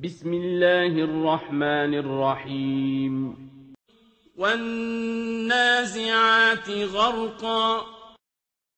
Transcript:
بسم الله الرحمن الرحيم. والنازعات غرقا.